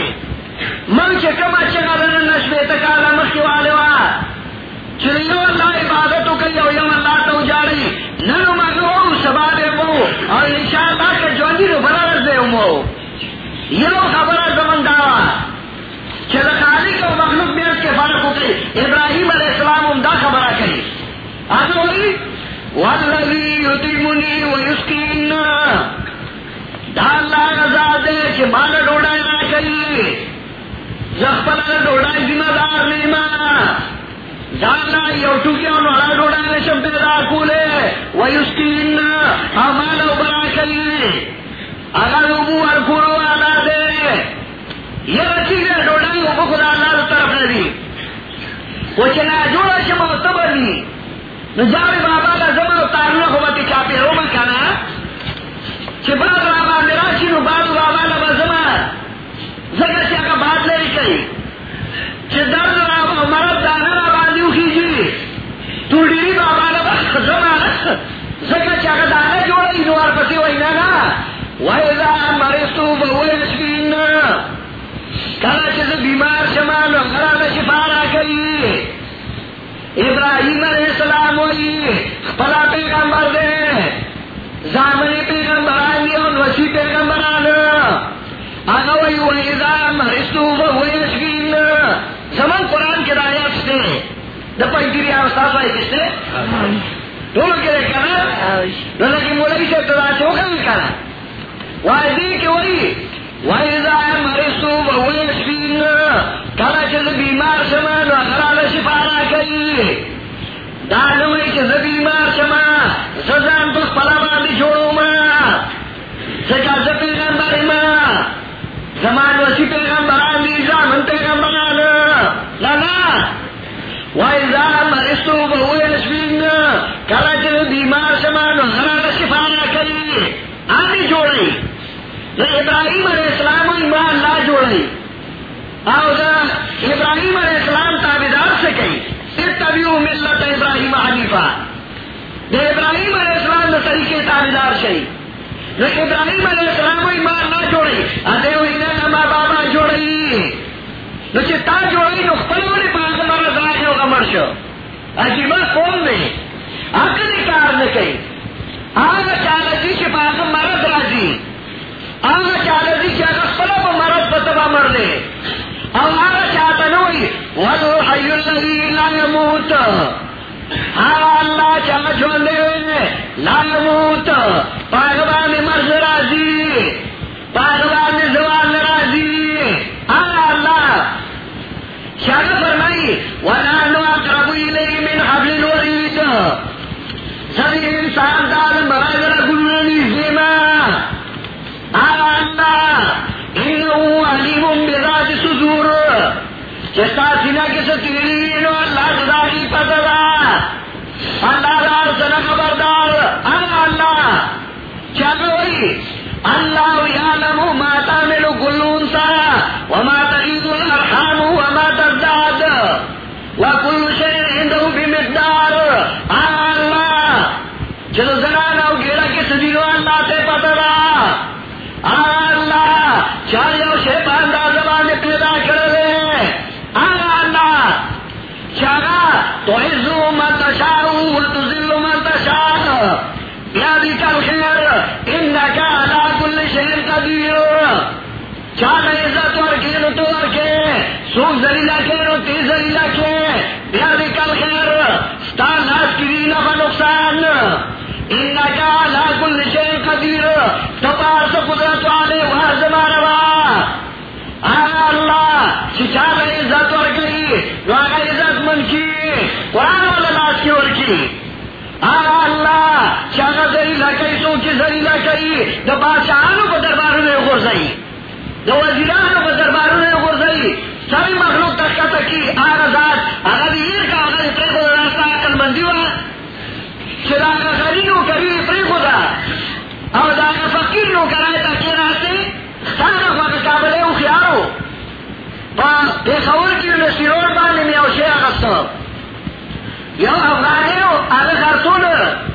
باندې موږ چې کومه چې غلنه نشوي ته کاله مخکې والے وا چې یو الله عبادت کوي او یو الله ته وجاړي نن موږ سبا دې وو او ان شاء الله که ژوند دې برابر دی مو یو خبره زمونږ دا چې د خالق او مخلوق میاس کې فرق وکړي ابراهيم عليه السلام هم دا خبره کوي هغه وایي والذي يطعمني ويسقين دا الله رضا دې چې مال ډوډۍ را کوي زخپل ډوډۍ ذمہ دار نیما دا الله یو ټوکی او نړۍ ډوډۍ نشم پیدا کوله ويسقين امال او برا کوي هغه وو ورکوړو الله دې یره چې ډوډۍ او خدا الله طرف نه دي و چې نه جوړ شي مستبرني نو بابا دا زما تارنه خو به چاپی روما کنه چې بعد را باندې راشي بعد بابا لا بزما زګر چې درد را او مرض دا نه را بابا لا زما زګر چې هغه دا نه جوړي نو ورپسې وینا نه وایذا مرستو به بیمار شفا را کوي ابراہیم علیہ السلام وی خپلا پیغمبر دے۔ زامنی پیغمبران دی اور وسی پیغمبران ویشگین زمان قرآن کے دایات سے دا پنجیری آستاز وائی کس نے؟ دونوں کے لیے کنا نو لکی مولوی سے ابتدا چوکا بھی کنا وائدی کی وی ویدہ مرستو ویشگین کلا چل بیمار شمان و اخرال شفارا کئی۔ دانوئی چی زبی مار شما تو پلا باندی جوڑو ما۔ پیغمبر ما۔ کلا چی بیمار شما نو حرار شفانا کری آنی جوڑی نو ابراہیم علیہ السلام ایمان اللہ جوڑی آو دا ابراہیم علیہ السلام تابدار سے کہی کئی اتبیو ملت ابراہیم حنیفہ۔ دے ابراہیم علیہ السلام دا طریقے تابدار شئی۔ نو ابراہیم علیہ السلام ایمان نہ جوڑی ادے ہوئی نہ ماں بابا جوڑی نو چی جوڑی نو خپلولی پاس مرا زاہی و غمر عجیبہ کون دے؟ اکلی کار نکئی آگا چالا جی چی پاس مرد راجی آگا چالا جی چی اگر خپلو مرد بتبا مردے او آگا چاہتا نوئی ولو حی اللذی لا یموت آگا اللہ چاہ جوندے لا یموت پاگبان مرز رازی پاگبان زوان رازی آگا اللہ۔ شاہ فرمائی ونانو اقربو الی من حبل الورید سبی انسان علیم بذات صدور نو اللہ اللہ دار خبردار اللہ اللہ یعلم ما تعمل كل انثى وما تغيض الارحام وما تزداد. وكل شيء چلو ذرا او گیڑا کے سدیرو اللہ تے پتلا آه اللہ چاہ یو شے باندہ زبان پیدا کرلے آه اللہ چاہا تو عزو من تشاء و تذل من تشاء بیادی کل خیر انکا علا کل شہر قدیر چاہتا عزت ورکی نو تو ورکے سوک زلیلہ کے نو تی زلیلہ کے بیادی کل خیر ستا ناس کی دی نفع نقصان انکا علا کل شہر قدیر تپار سے قدرت والے وہاں زمان با اللہ چاہتا عزت ورکی نو آگا عزت من کی قرآن والا ناس کی ورکی اللہ چاہا زریلا کئی سو کی زریلا کئی دا بادشاہانو کو درباروں نے غرزائی دا وزیرانو کو درباروں نے غرزائی۔ ساری مخلوق تشکتا کی آغا ذات آغا دیر کا، آغا دی پریخو دا راستہ عقل مندی وا چلا آغا غنیو کبھی پریخو دا او دا آغا فقیر نو کرائے تا کی راستے سارا خواہ کابلے او خیارو پا پیخور کی انسی روڈ بانے میں او شیع غصہ یو افغانیو آگه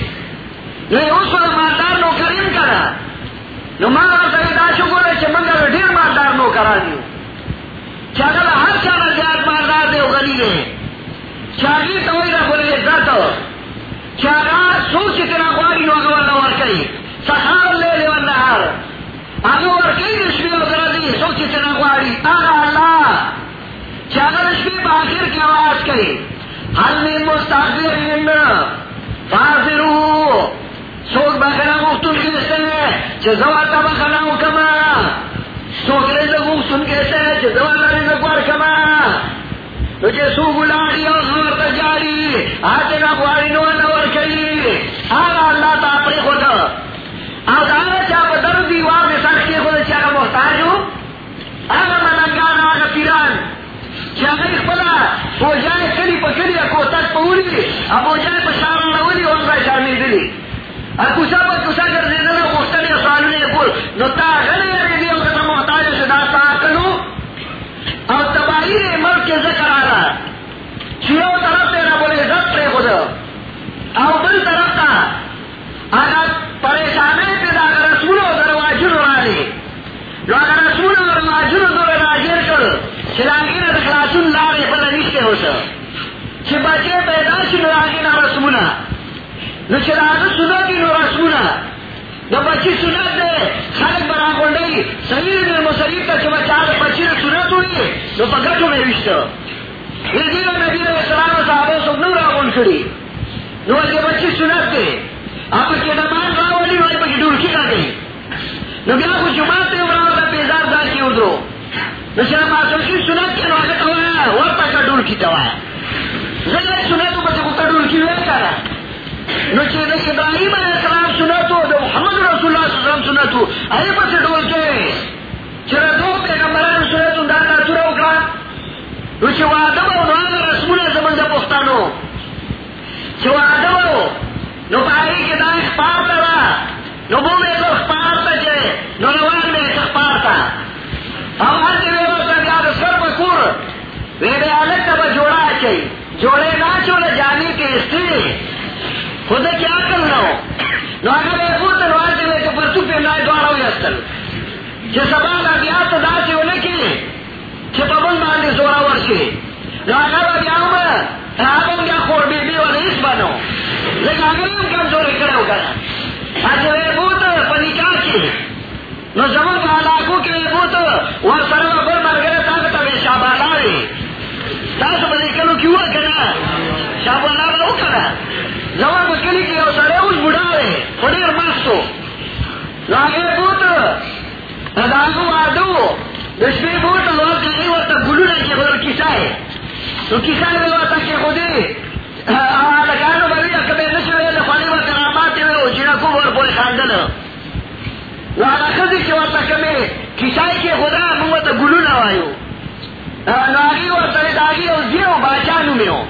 نہیں اس مالدار نو کریم کرا نو ما ورته دا شکر ہے چې موږ ډیر مالدار نو کرا دیو چاگل ہر چانا زیاد مالدار دے غنی دے۔ چاگی توئی رب العزت چاگا سوچ اتنا غواری نو اگوال نور کئی۔ سخار لے لے والنہار اگوار کئی رشمی وزر دی۔ سوچ اتنا غواری۔ آغا اللہ۔ چاگل رشمی باخر کی آواز کئی۔ حل من مستحضرین فاضرو سوک بخنا گفتن کیسے چه زواتا بخنا کما۔ سوک لے رزق گفتن کیسے چه زواتا رزق ور کما۔ تو چه سو گلاڑی اور خبر تجاری آتے نا بواری نو نور کری۔ آگا اللہ تا اپنے خود۔ آگا آگا چا پا در دیوار میں سرخ کے خود چاگا محتاج ہو۔ آگا ملنگان آگا پیران۔ چاگا اخبلا فوجائے کلی پا کلی اکو تک پولی ابو جائے پا شام نولی اور با شامی دلی۔ اکوسا پا کسا کر دینا مختلف سوالوں نے کول نو تا غلی ریدی او کتا محتاج شدا تا کنو۔ اور تباہی ملک کے ذکر آ رہا چیو طرف تیرا بولے رب پہ خود۔ اور بل طرف کا۔ اگر پریشانی پیدا کر رسول و درواجر والے جو اگر رسول و درواجر دور راجر کر چلاگیر اخلاص اللہ رے پر نشتے ہو سر۔ چھ بچے پیدا شروع آگے نہ رسمنا نو چراغ سنا کی نو رسمنا نو بچی سنت دے. خلق برا گونڈی سمیر دے مسلیب تا چوا چاہ دے بچی نے سنت ہوئی نو پکٹو میں رشتہ یہ نبی علیہ السلام و صحابہ سب نو را گون کری نو یہ بچی سنت دے؟ آپ کے نمان راولی والی پکی دور کی کا گئی نو بیا کو جماعت دے ورا دا بیزار دا کی ادرو نو شرم شرا ماسوشی سنت کے نو آگے توایا ورطا کا دور کی توایا زگر سنت بچے کو کڈور کی وے کرا نو چې د ابراهيم عليه السلام سنتو د محمد رسول الله صلی الله علیه وسلم سنتو هغه په څه ډول کې چې د دوه پیغمبرانو سنتو دا تاسو وکړه نو چې واده او نو رسول زمونږ د پښتنو چې واده وو نو پای کې دا اخبار تا نو مو مې له اخبار ته چې نو روان مې اخبار تا۔ او هغه دې ورته بیا د سر په کور۔ وې دې الګ ته جوړا چي جوړې نه چوله جانی کې استې خود کیا کرنا ہو نو اگر اے پورت نواز دے کہ پرتو پہ نائے دوارا ہوئی استل چھ سبا دا بیا تو دا چھ ہونے کی چھ پبن باندے زورا ورشی نو اگر بیا ہم آگم گیا خور بی بی والا اس بنو لیکن اگر ہم کم زورے کرے ہو کرا آج اے پورت پنکا کی نو زمان کا علاقوں کے اے پورت وہ سرم بر مرگرے تاکتا بے شابالا رے تاسو بدے کلو کیوں کرنا شابالا رو کرنا زمان کو کی او سڑے اوش بڑھا رہے خودیر مستو لاغے بوت اداغو آدو دشبی بوت، لوگ کلی ورطا گلو نا کی خودر کسائے تو کسائے میں ورطا کی خودی لگانو بوی اکبے نشوے لخوالی و کراماتی میں اوچینا کو بور پوری خاندن۔ لاغا خزی کی ورطا کمی کسائے کی خدا مو گلو نا وایو لاغی ورطا داغی او زیو باچانو میں ہو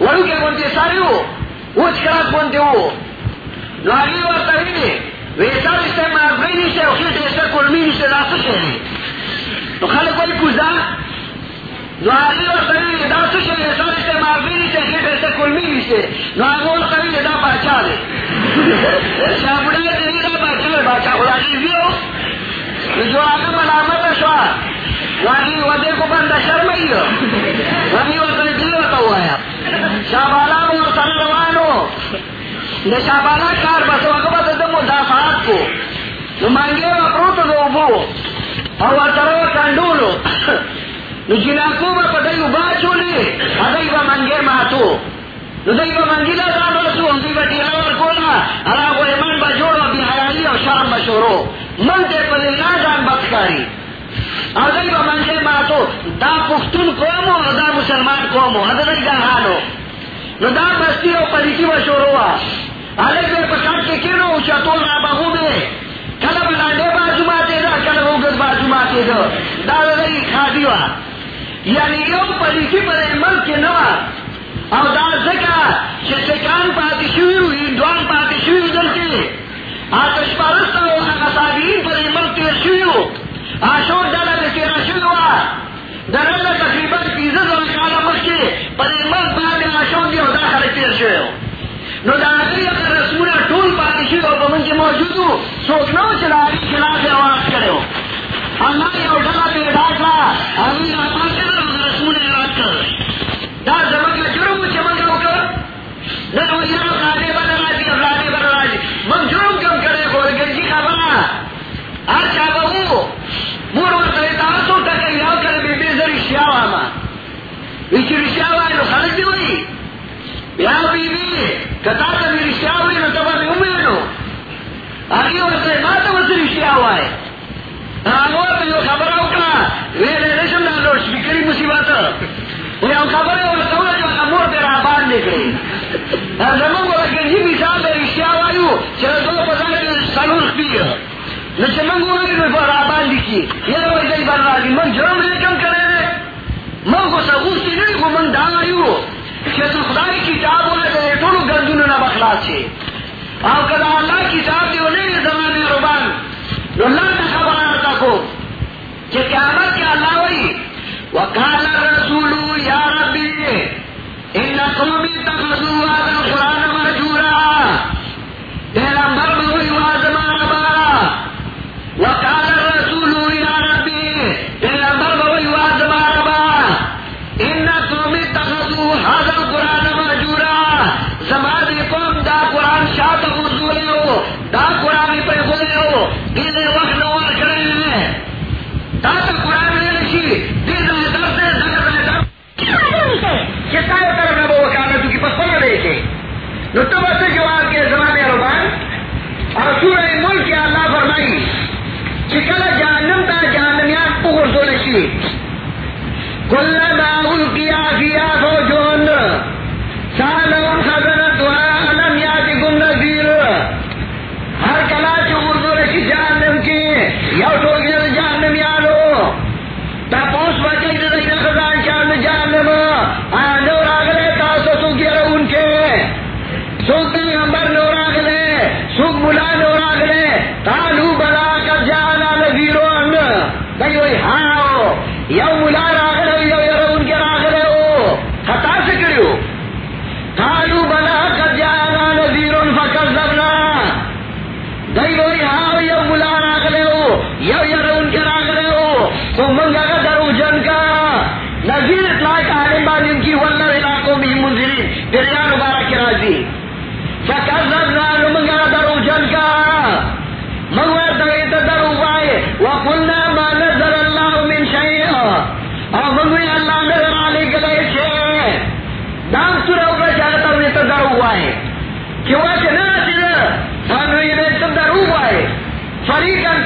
ورو کے بنتے سارے ہو اوچ بنتے ہو۔ لاغی ورطا ہی ویسا رشتے مارگئی نیشتے اخیر دیستے کلمی نیشتے داسو شہری تو خلق ولی کوزا لاغی شہری رشتے کلمی دا دے۔ جو آگا ملامت ودے کو بندہ شرمئی لاغی ورطا ہی ہوا ہے۔ شابالا د شابالا کار بس وقت د مدافعات کو نو مانگے و پروت دو بو او ورطرو کندولو نو جناکو با پدائی با چولی ادائی با منگے ماتو. نو دائی با منگی دا دان رسو ہم با ٹیلا ورکولا علا کو ایمان با جوڑو بی حیالی او شرم بشورو من تے پر اللہ دان بدکاری ادائی با منگے ماتو. دا پختون قومو دا مسلمان قومو ادائی دا حالو. نو دا بستی او پلیتی بشورو الگ میں پکڑ کے کنو چتول را بہو میں کل بلانڈے بازو ماتے دا کل ہوگت بازو ماتے دا. دا لئی کھادی وا. یعنی یو پلیتی پر ملک کے نوا او دا زکا چه سکان پاتی شوی رو ہندوان پاتی شوی دل کے. آتش پرست و اقصابین پر ملک تیر شوی رو. آشور دادا میں تیرا شوی وا در اللہ تقریباً پیزد و کالا مخی پر ملک باندے آشور دی و دا خلق تیر شوی نو دا اگر رسولہ ٹول پاتی اور بمن کے موجودو سوچنا چلا خلاف آواز کرے ہو۔ اللہ یہ اٹھلا پیدا کرا امین آمان کے در رسول یاد کر دا زمان کا جرم چمن کا اکر نہ تو یہ قادے بن راضی افرادے بن راضی من جرم کم کرے ہو گرجی کا بنا آج چاہ بہو مور ورطا تاسو تک یاو کرے بے بے زر اشیاء آما ویچی اشیاء آئی نو خلق دی ہوئی یا بی بی کتا تا میری شیاوی نو تبا می امیرنو آگی ورطا ما تا وصل اشیاء آئی آگو خبر اوکلا ویلے مصیبت۔ خبر ورطا ولا جو امور پر آبان زمان کو مثال در اشیاء آئیو چرا دو پزار سالور خبیر نو چې پر آبان بار راځي موږ جرم دې کم کړی موږ کو سغوستي نه کو موږ دا وایو چې خدای کتاب ولې ټول بخلاص شي. او کله الله کتاب دی، ولې زمانه ربان نو الله ته خبره تاکو چې قیامت کې الله وایي، وقال الرسول يا ربي، ان قومي اتخذوا هذا القران مهجورا پیغمبر به وایي، وازما بارا وقال دیدے وقت اور کھڑے ہیں۔ تاکہ لکھی دیدے نہ زمانے روبان، اور سورہ ملک کے اللہ فرمائی چکل جہنم تا جہنمیات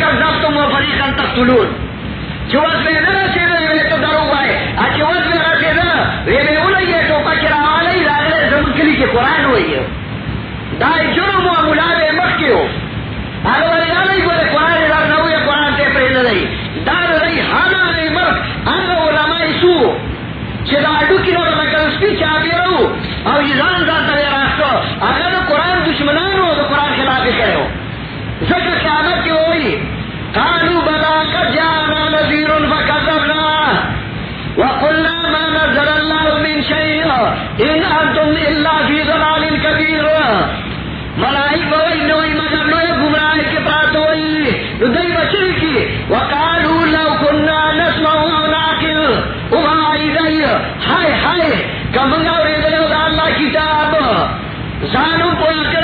فریقاً کذبتم و فریقاً تقتلون چوز میں نہ سیدھا یہ تو درو بائے آج چوز میں نہ یہ میں اولی یہ تو پچرا آلے لاغلے زمن کلی کے قرآن ہوئی ہے دائی جرم و ملابے مخیو اگر یالی گوڑے قرآن لار نوی، قرآن تے پرید رئی دار رئی حالا رئی مرک انگا علماء سو. چه دا اڈو کی نور مکر سپی چابی رو او ایزان ذات تبی راستو اگر دا قرآن دشمنانو، دا قرآن خلافی کرو ذکر قیامت کی ہوئی. قالوا بلا قد جاءنا نذير فكذبنا. وقلنا ما نزل الله من شيء. ان انتم الا في ضلال كبير. ملائک بوئی نوئی مگر نوئی گمراہ کے پات ہوئی. ردئی بچر کی وقالوا لو كنا نسمع او ناقل. وما ایدئی ہائے ہائے. کمنگا ریدلو دا اللہ کتاب زانو پویا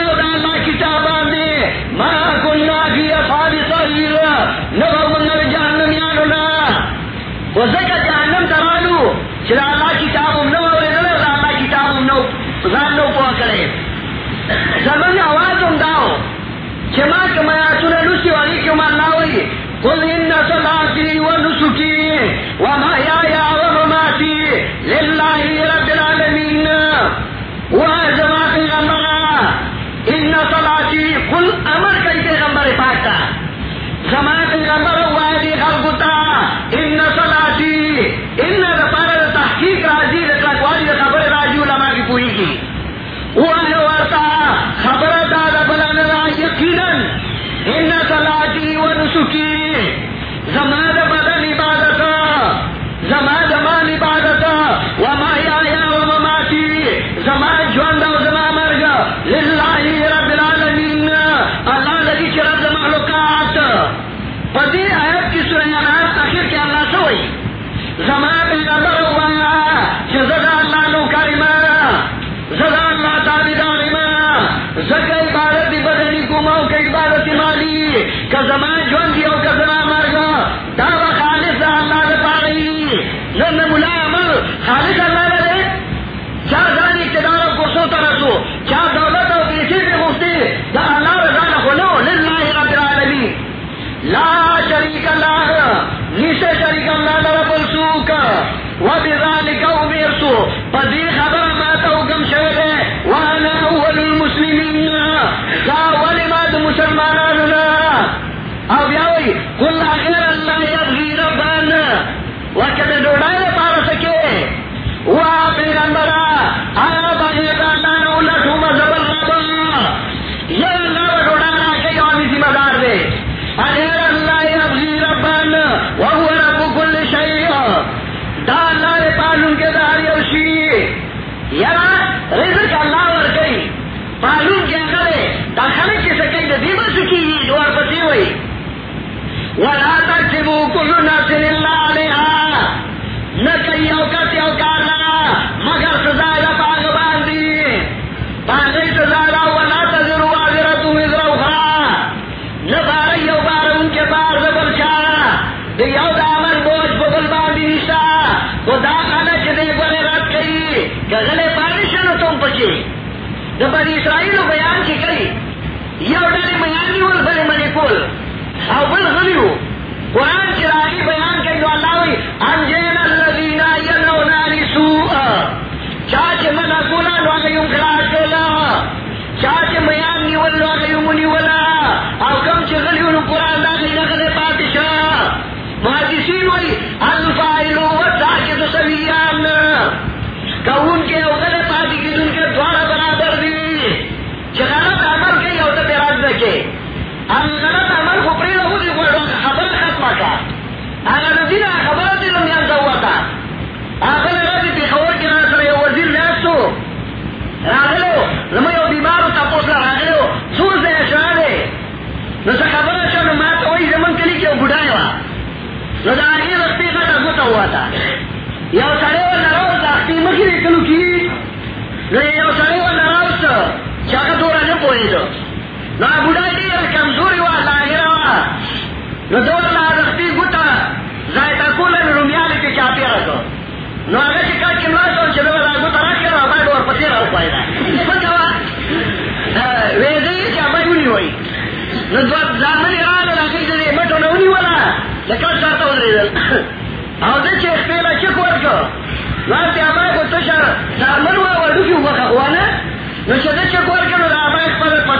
وزکا جہنم ترالو چلا اللہ کتاب نو ریدلو دا اللہ کتاب نو پوہ کرے. زمن آواز ام داؤ. چما کما آتونا لسی والی کما لاوی قل ان صلاتی و نسکی و محیایا و مماتی للہ رب العالمین. چکی۔ زماد بدن عبادت زماد مان عبادت، وما یا و مماتی۔ زمان جوند و زمان مرگ۔ للہ رب العالمین۔ اللہ لگی چی رب مخلوقات۔ پدی آیت کی سورہ آیت آخر کے اللہ سوئی زمان پیغمبر موقع عبادت مالی کا زمان جوان دیا کا زمان دو نو بڑای دیر کمزوری وا لاغرا وا نو دور لا رختی گتا زائتا کولن رومیالی کی چاپی رکھو نو آگا چی کار کم لاسو چی دور لا گتا رکھ کرو آبای دور پسی رو پائی دا مکوا ویزی چی آبای اونی ہوئی نو دو زامنی آل راکی دلی مٹو نونی والا لکل سارتا ودری دل او دې چې خپل چې ورکو لاته هغه کو ته شر ځامن و وړو کې وخه نو چې دې چې ورکو نو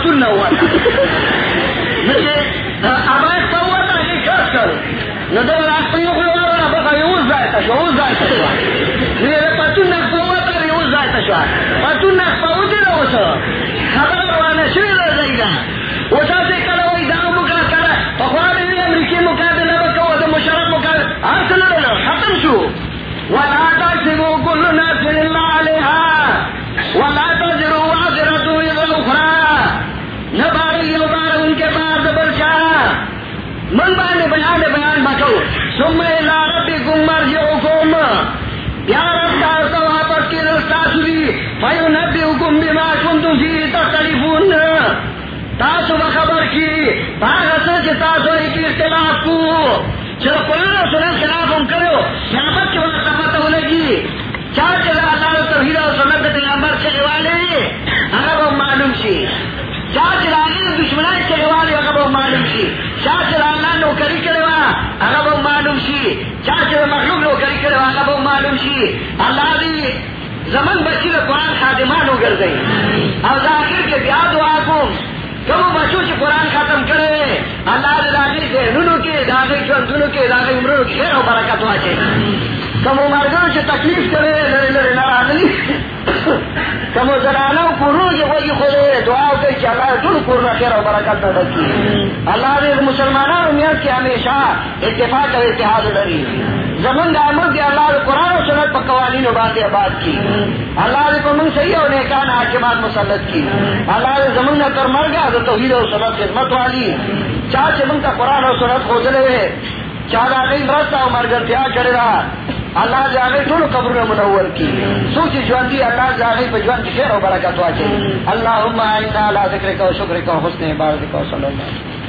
هغه خپل پټون نه وانه نو چې هغه په وته کې کار کړ نو دا راځي یو خو وره به یو شو ځای ته شو نو دې پټون نه په وته یو ځای شو۔ پټون نه په وته نو وسه خبر روانه شوې ده زیدا وتاسو کله وای دا موږ کړه په خوا دې امریکای مقابله وکړو د مشرف مقابله اصل له ختم شو ولا تحسبوا كل نفس کی کو۔ چلو قرآن اور سنت خلاف ہم کرو۔ قیامت کے چلا اللہ توحید اور سنت پیغمبر والے اگر وہ معلوم سی کیا چلا دشمنائی والے اگر وہ معلوم سی کیا چلا نوکری کرے اگر وہ معلوم سی کیا چلا مخلوق نوکری کرے اگر وہ معلوم سی اللہ بھی زمن بچی قرآن خادمان ہو کر گئی اور ذاکر کے بیا دعا کو کم بچوں سے قرآن ختم کرے۔ اللہ داغی سے نونو کے، داغی چندونو کے، داغی عمروں کی خیر و برکت واچے۔ چاہیے کم مرگوں سے تکلیف کرے، لڑے لڑے ناراضی کم وہی دعا کے اللہ تم پورنا خیر و برکت اللہ نے مسلمانوں ہمیشہ اتفاق اور اتحاد لڑی زمن دامد کے اللہ نے قرآن و سنت پر قوانین و بات آباد کی اللہ نے کو من صحیح اور نیکان حاکمات مسلط کی اللہ نے زمن نہ کر مر گیا تو توحید و سنت خدمت والی. چار چمن کا قرآن اور سنت کھوجلے ہوئے چار آگئی مرتا اور مر گھر تیار کرے رہا اللہ جاگے ٹھوڑ قبر میں منور کی۔ سوچی جوان دی اللہ جاگے پہ جوان کی خیر و برکت واچے۔ اللہ ذکر کا شکر کا حسن عبادت کا صلی اللہ